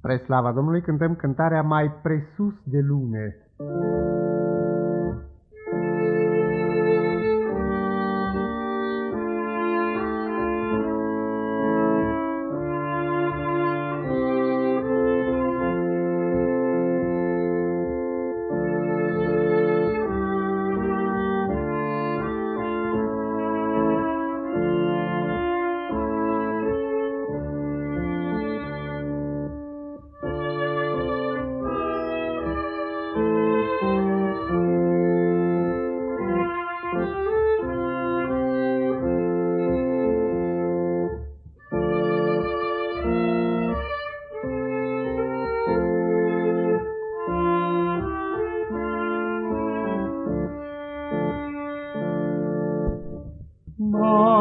Spre slava Domnului cântăm cântarea Mai presus de lume.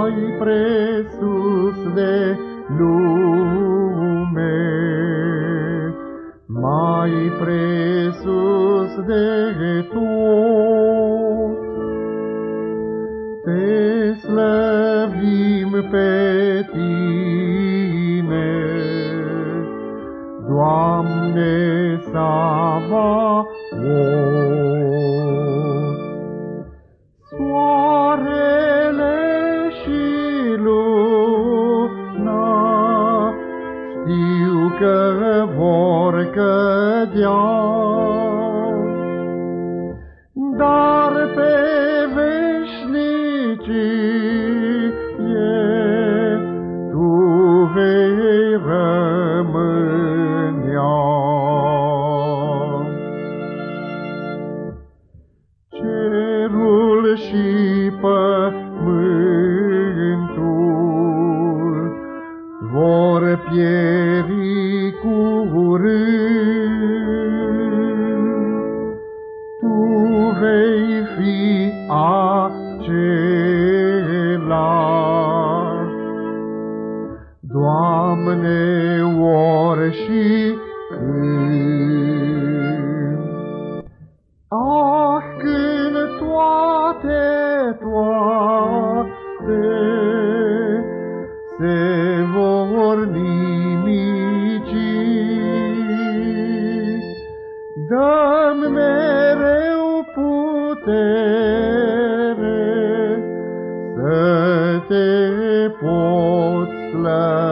Mai presus de lume, mai presus de tot. Te slăvim pe tine, Doamne Savaot. Că vor cădea. Dar pe veșnicie tu vei rămânea. Cerul și pământul vor pieri vei fi același. Doamne, ori și când. Ah, când toate, toate se vor nimici, Dă-mi mereu putere să te poți. slăbi.